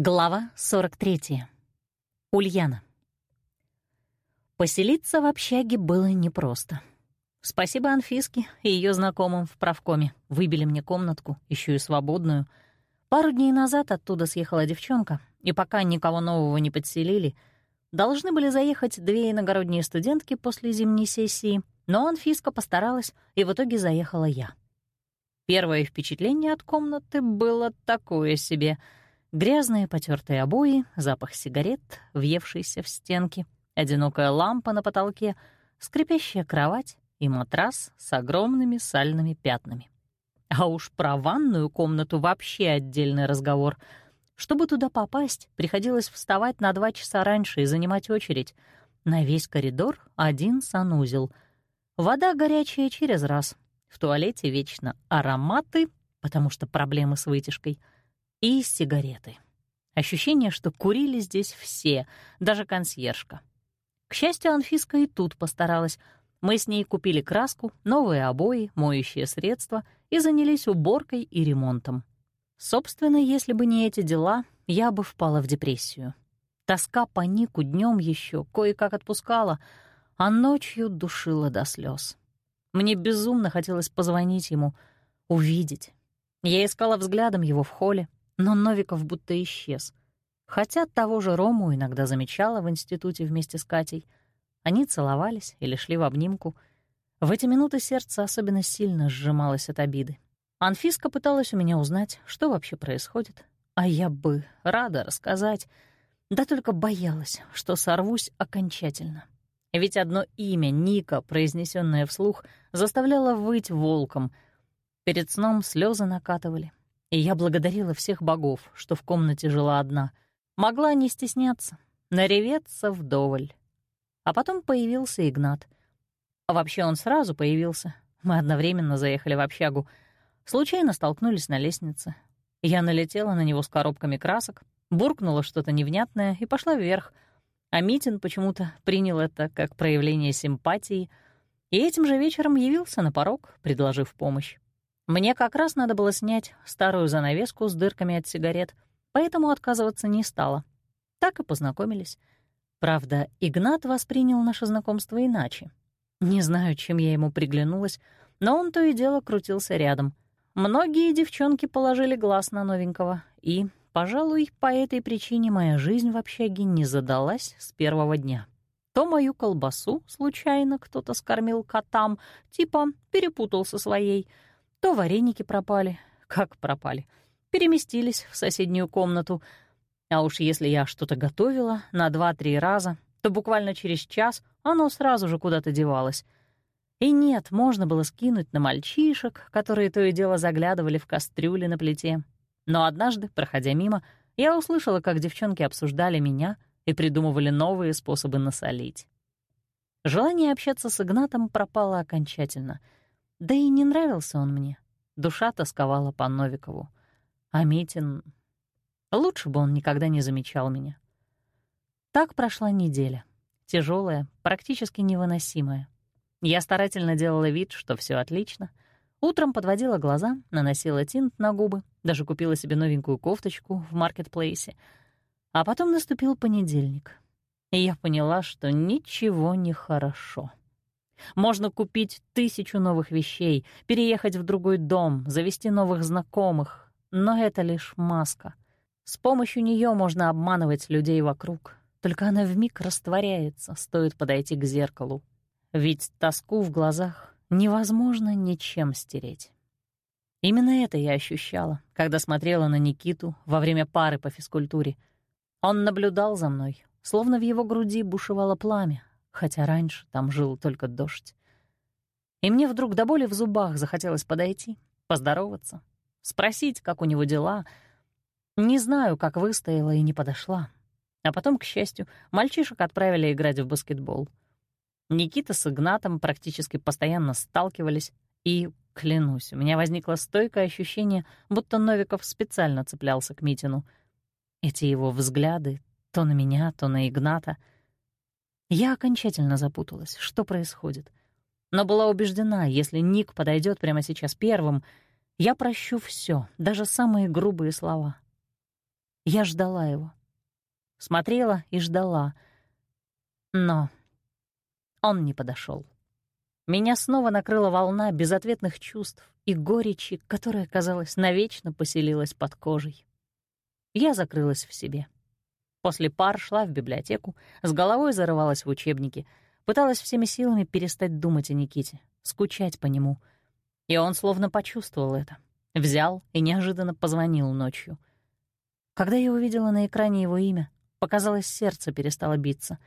Глава 43. Ульяна. Поселиться в общаге было непросто. Спасибо Анфиске и ее знакомым в правкоме. Выбили мне комнатку, еще и свободную. Пару дней назад оттуда съехала девчонка, и пока никого нового не подселили, должны были заехать две иногородние студентки после зимней сессии, но Анфиска постаралась, и в итоге заехала я. Первое впечатление от комнаты было такое себе — Грязные потертые обои, запах сигарет, въевшийся в стенки, одинокая лампа на потолке, скрипящая кровать и матрас с огромными сальными пятнами. А уж про ванную комнату вообще отдельный разговор. Чтобы туда попасть, приходилось вставать на два часа раньше и занимать очередь. На весь коридор один санузел. Вода горячая через раз. В туалете вечно ароматы, потому что проблемы с вытяжкой — и сигареты. Ощущение, что курили здесь все, даже консьержка. К счастью, Анфиска и тут постаралась. Мы с ней купили краску, новые обои, моющие средства и занялись уборкой и ремонтом. Собственно, если бы не эти дела, я бы впала в депрессию. Тоска по Нику днем еще кое-как отпускала, а ночью душила до слез. Мне безумно хотелось позвонить ему, увидеть. Я искала взглядом его в холле, но Новиков будто исчез. Хотя того же Рому иногда замечала в институте вместе с Катей. Они целовались или шли в обнимку. В эти минуты сердце особенно сильно сжималось от обиды. Анфиска пыталась у меня узнать, что вообще происходит, а я бы рада рассказать, да только боялась, что сорвусь окончательно. Ведь одно имя Ника, произнесенное вслух, заставляло выть волком. Перед сном слезы накатывали, и я благодарила всех богов, что в комнате жила одна. Могла не стесняться, нареветься вдоволь. А потом появился Игнат. А вообще он сразу появился. Мы одновременно заехали в общагу. Случайно столкнулись на лестнице. Я налетела на него с коробками красок, буркнула что-то невнятное и пошла вверх. А Митин почему-то принял это как проявление симпатии и этим же вечером явился на порог, предложив помощь. Мне как раз надо было снять старую занавеску с дырками от сигарет, поэтому отказываться не стала. Так и познакомились. Правда, Игнат воспринял наше знакомство иначе. Не знаю, чем я ему приглянулась, но он то и дело крутился рядом. Многие девчонки положили глаз на новенького, и, пожалуй, по этой причине моя жизнь в общаге не задалась с первого дня. То мою колбасу случайно кто-то скормил котам, типа перепутал со своей — то вареники пропали. Как пропали? Переместились в соседнюю комнату. А уж если я что-то готовила на два-три раза, то буквально через час оно сразу же куда-то девалось. И нет, можно было скинуть на мальчишек, которые то и дело заглядывали в кастрюли на плите. Но однажды, проходя мимо, я услышала, как девчонки обсуждали меня и придумывали новые способы насолить. Желание общаться с Игнатом пропало окончательно — да и не нравился он мне. Душа тосковала по Новикову. А Митин... Лучше бы он никогда не замечал меня. Так прошла неделя. тяжелая, практически невыносимая. Я старательно делала вид, что все отлично. Утром подводила глаза, наносила тинт на губы, даже купила себе новенькую кофточку в маркетплейсе. А потом наступил понедельник, и я поняла, что ничего не хорошо. Можно купить тысячу новых вещей, переехать в другой дом, завести новых знакомых, но это лишь маска. С помощью нее можно обманывать людей вокруг, только она вмиг растворяется, стоит подойти к зеркалу. Ведь тоску в глазах невозможно ничем стереть. Именно это я ощущала, когда смотрела на Никиту во время пары по физкультуре. Он наблюдал за мной, словно в его груди бушевало пламя, хотя раньше там жил только дождь. И мне вдруг до боли в зубах захотелось подойти, поздороваться, спросить, как у него дела. Не знаю, как выстояла и не подошла. А потом, к счастью, мальчишек отправили играть в баскетбол. Никита с Игнатом практически постоянно сталкивались, и, клянусь, у меня возникло стойкое ощущение, будто Новиков специально цеплялся к Митину. Эти его взгляды то на меня, то на Игната — я окончательно запуталась, что происходит. Но была убеждена, если Ник подойдет прямо сейчас первым, я прощу все, даже самые грубые слова. Я ждала его. Смотрела и ждала. Но он не подошел. Меня снова накрыла волна безответных чувств и горечи, которая, казалось, навечно поселилась под кожей. Я закрылась в себе. После пар шла в библиотеку, с головой зарывалась в учебники, пыталась всеми силами перестать думать о Никите, скучать по нему. И он словно почувствовал это. Взял и неожиданно позвонил ночью. Когда я увидела на экране его имя, показалось, сердце перестало биться.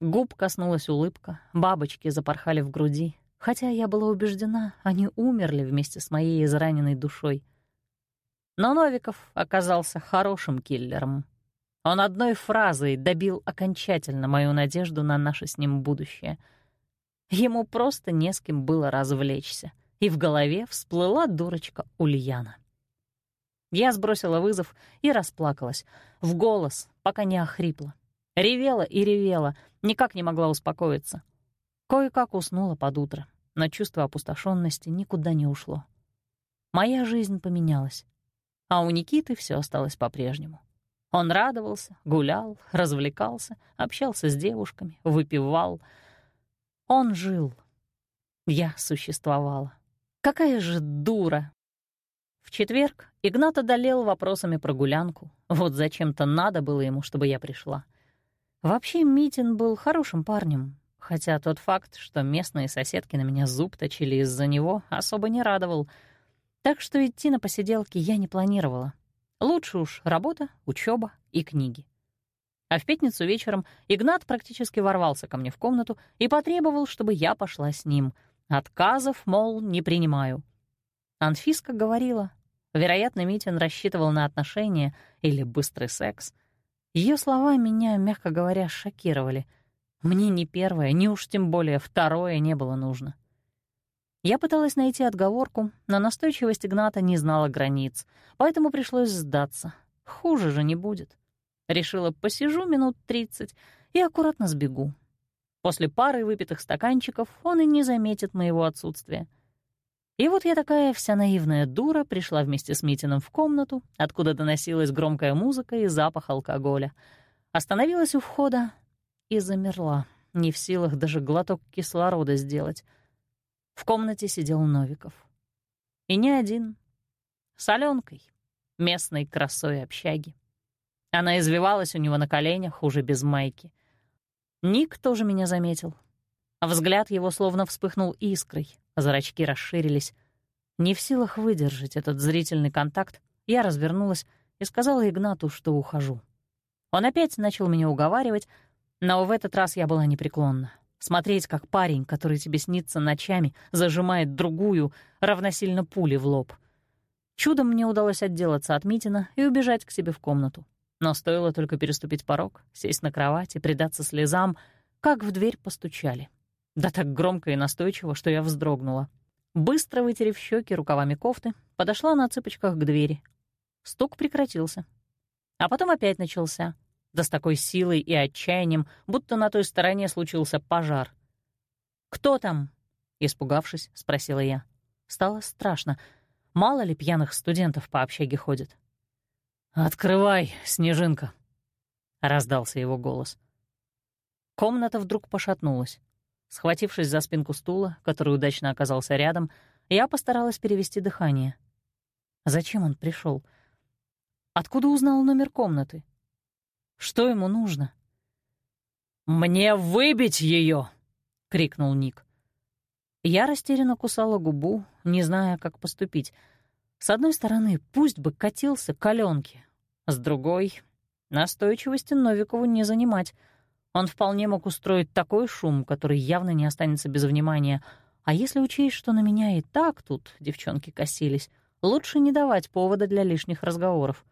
Губ коснулась улыбка, бабочки запорхали в груди, хотя я была убеждена, они умерли вместе с моей израненной душой. Но Новиков оказался хорошим киллером. Он одной фразой добил окончательно мою надежду на наше с ним будущее. Ему просто не с кем было развлечься, и в голове всплыла дурочка Ульяна. Я сбросила вызов и расплакалась, в голос, пока не охрипла. Ревела и ревела, никак не могла успокоиться. Кое-как уснула под утро, но чувство опустошенности никуда не ушло. Моя жизнь поменялась, а у Никиты все осталось по-прежнему. Он радовался, гулял, развлекался, общался с девушками, выпивал. Он жил. Я существовала. Какая же дура! В четверг Игнат одолел вопросами про гулянку. Вот зачем-то надо было ему, чтобы я пришла. Вообще Митин был хорошим парнем, хотя тот факт, что местные соседки на меня зуб точили из-за него, особо не радовал. Так что идти на посиделки я не планировала. Лучше уж работа, учеба и книги. А в пятницу вечером Игнат практически ворвался ко мне в комнату и потребовал, чтобы я пошла с ним. Отказов, мол, не принимаю. Анфиска говорила, вероятно, Митин рассчитывал на отношения или быстрый секс. Ее слова меня, мягко говоря, шокировали — мне ни первое, ни уж тем более второе не было нужно. Я пыталась найти отговорку, но настойчивость Игната не знала границ, поэтому пришлось сдаться. Хуже же не будет. Решила, посижу минут тридцать и аккуратно сбегу. После пары выпитых стаканчиков он и не заметит моего отсутствия. И вот я такая вся наивная дура пришла вместе с Митиным в комнату, откуда доносилась громкая музыка и запах алкоголя. Остановилась у входа и замерла, не в силах даже глоток кислорода сделать. В комнате сидел Новиков. И не один. С Аленкой, местной красой общаги. Она извивалась у него на коленях, уже без майки. Ник тоже меня заметил. Взгляд его словно вспыхнул искрой, зрачки расширились. Не в силах выдержать этот зрительный контакт, я развернулась и сказала Игнату, что ухожу. Он опять начал меня уговаривать, но в этот раз я была непреклонна. Смотреть, как парень, который тебе снится ночами, зажимает другую, равносильно пули в лоб. Чудом мне удалось отделаться от Митина и убежать к себе в комнату. Но стоило только переступить порог, сесть на кровать и предаться слезам, как в дверь постучали. Да так громко и настойчиво, что я вздрогнула. Быстро вытерев щеки рукавами кофты, подошла на цыпочках к двери. Стук прекратился. А потом опять начался — да с такой силой и отчаянием, будто на той стороне случился пожар. «Кто там?» — испугавшись, спросила я. Стало страшно. Мало ли пьяных студентов по общаге ходит. «Открывай, Снежинка!» — раздался его голос. Комната вдруг пошатнулась. Схватившись за спинку стула, который удачно оказался рядом, я постаралась перевести дыхание. Зачем он пришел? Откуда узнал номер комнаты? Что ему нужно? «Мне выбить ее!» — крикнул Ник. Я растерянно кусала губу, не зная, как поступить. С одной стороны, пусть бы катился к Аленке. С другой, настойчивости Новикову не занимать. Он вполне мог устроить такой шум, который явно не останется без внимания. А если учесть, что на меня и так тут девчонки косились, лучше не давать повода для лишних разговоров.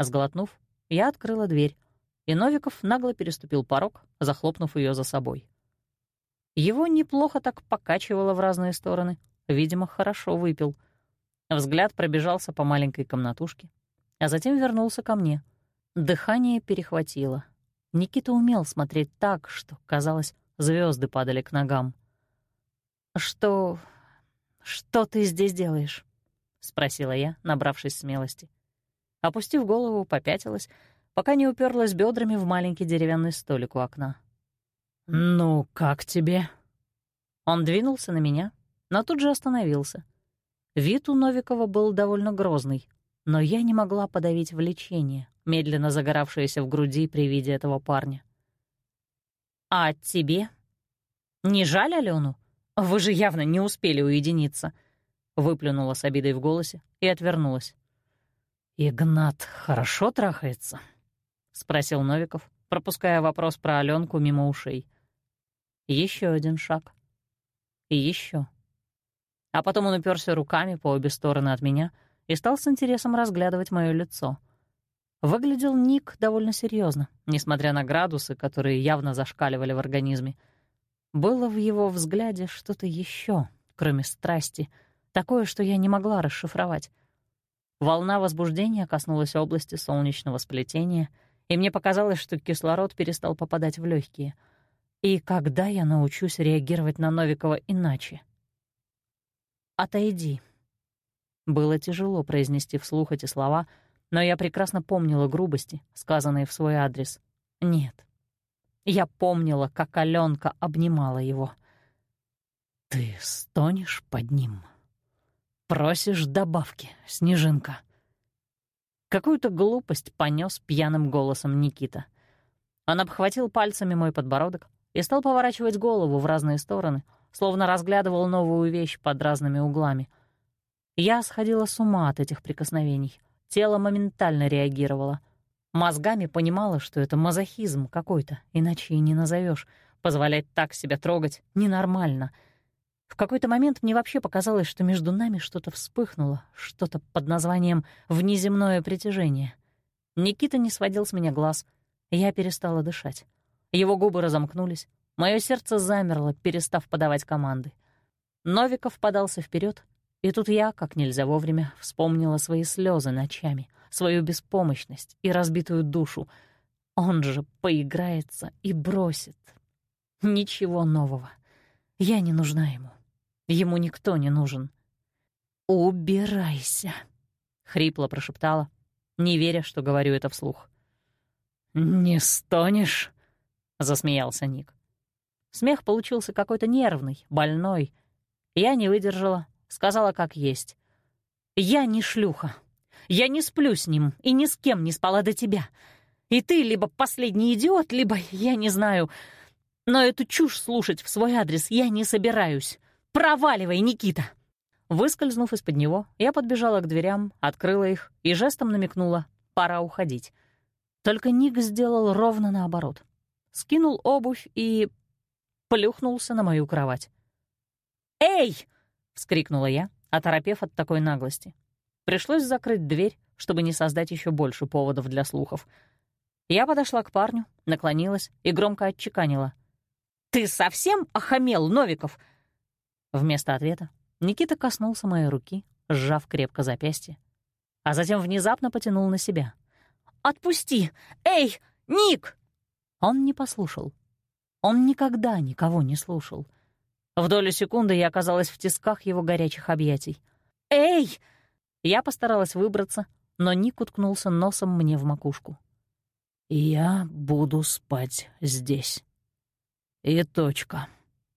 Сглотнув, я открыла дверь и Новиков нагло переступил порог, захлопнув ее за собой. Его неплохо так покачивало в разные стороны, видимо, хорошо выпил. Взгляд пробежался по маленькой комнатушке, а затем вернулся ко мне. Дыхание перехватило. Никита умел смотреть так, что, казалось, звезды падали к ногам. «Что... что ты здесь делаешь?» — спросила я, набравшись смелости. Опустив голову, попятилась, пока не уперлась бедрами в маленький деревянный столик у окна. «Ну, как тебе?» Он двинулся на меня, но тут же остановился. Вид у Новикова был довольно грозный, но я не могла подавить влечение, медленно загоравшееся в груди при виде этого парня. «А тебе? Не жаль Алену? Вы же явно не успели уединиться», — выплюнула с обидой в голосе и отвернулась. «Игнат хорошо трахается?» — спросил Новиков, пропуская вопрос про Аленку мимо ушей. Еще один шаг. И еще. А потом он уперся руками по обе стороны от меня и стал с интересом разглядывать мое лицо. Выглядел Ник довольно серьезно, несмотря на градусы, которые явно зашкаливали в организме. Было в его взгляде что-то еще, кроме страсти, такое, что я не могла расшифровать. Волна возбуждения коснулась области солнечного сплетения, и мне показалось, что кислород перестал попадать в легкие. И когда я научусь реагировать на Новикова иначе? «Отойди». Было тяжело произнести вслух эти слова, но я прекрасно помнила грубости, сказанные в свой адрес. Нет. Я помнила, как Аленка обнимала его. «Ты стонешь под ним?» «Просишь добавки, Снежинка». Какую-то глупость понес пьяным голосом Никита. Он обхватил пальцами мой подбородок и стал поворачивать голову в разные стороны, словно разглядывал новую вещь под разными углами. Я сходила с ума от этих прикосновений. Тело моментально реагировало. Мозгами понимала, что это мазохизм какой-то, иначе и не назовешь. Позволять так себя трогать ненормально — в какой-то момент мне вообще показалось, что между нами что-то вспыхнуло, что-то под названием «внеземное притяжение». Никита не сводил с меня глаз, я перестала дышать. Его губы разомкнулись, мое сердце замерло, перестав подавать команды. Новиков подался вперед, и тут я, как нельзя вовремя, вспомнила свои слезы ночами, свою беспомощность и разбитую душу. Он же поиграется и бросит. Ничего нового. Я не нужна ему. Ему никто не нужен. «Убирайся», — хрипло прошептала, не веря, что говорю это вслух. «Не стонешь?» — засмеялся Ник. Смех получился какой-то нервный, больной. Я не выдержала, сказала как есть. «Я не шлюха. Я не сплю с ним и ни с кем не спала до тебя. И ты либо последний идиот, либо я не знаю. Но эту чушь слушать в свой адрес я не собираюсь. «Проваливай, Никита!» Выскользнув из-под него, я подбежала к дверям, открыла их и жестом намекнула «пора уходить». Только Ник сделал ровно наоборот. Скинул обувь и... плюхнулся на мою кровать. «Эй!» — вскрикнула я, оторопев от такой наглости. Пришлось закрыть дверь, чтобы не создать еще больше поводов для слухов. Я подошла к парню, наклонилась и громко отчеканила. «Ты совсем охамел, Новиков? Вместо ответа Никита коснулся моей руки, сжав крепко запястье, а затем внезапно потянул на себя. «Отпусти! Эй, Ник!» Он не послушал. Он никогда никого не слушал. В долю секунды я оказалась в тисках его горячих объятий. «Эй!» Я постаралась выбраться, но Ник уткнулся носом мне в макушку. «Я буду спать здесь. И точка».